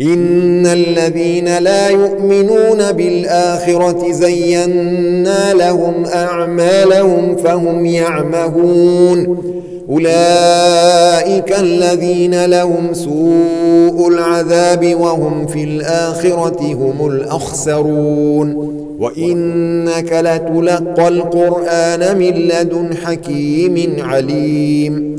إن الذين لا يؤمنون بالآخرة زينا لهم أعمالهم فهم يعمهون. أولئك الذين لهم سوء العذاب وهم في الآخرة هم الأخسرون. وإنك لتلقى القرآن من لدن حكيم عليم.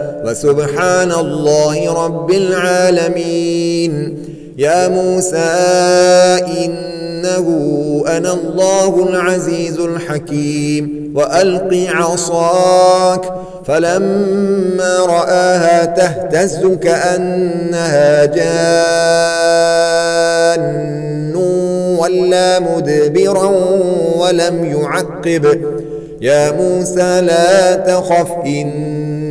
وسبحان الله رب العالمين. يا موسى إنه أنا الله العزيز الحكيم. وألق عصاك. فلما رآها تهتز كأنها جان. ولا مدبرا ولم يعقب. يا موسى لا تخف إن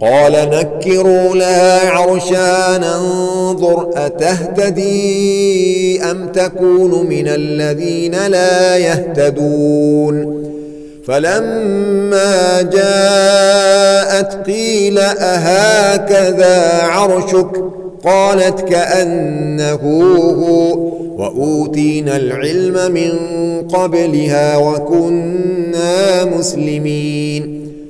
قال نكروا لها عرشا ننظر أتهتدي أم تكون من الذين لا يهتدون؟ فلما جاءت قيل أهكذا عرشك؟ قالت كأنه هو وأوتينا العلم من قبلها وكنا مسلمين.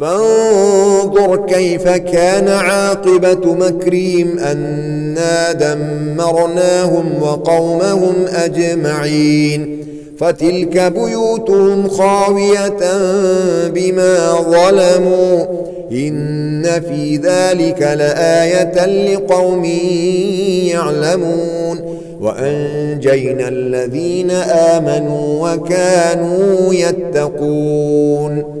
فانظر كيف كان عاقبة مكريم أنا دمرناهم وقومهم أجمعين فتلك بيوتهم خاوية بما ظلموا إن في ذلك لآية لقوم يعلمون وأنجينا الذين آمنوا وكانوا يتقون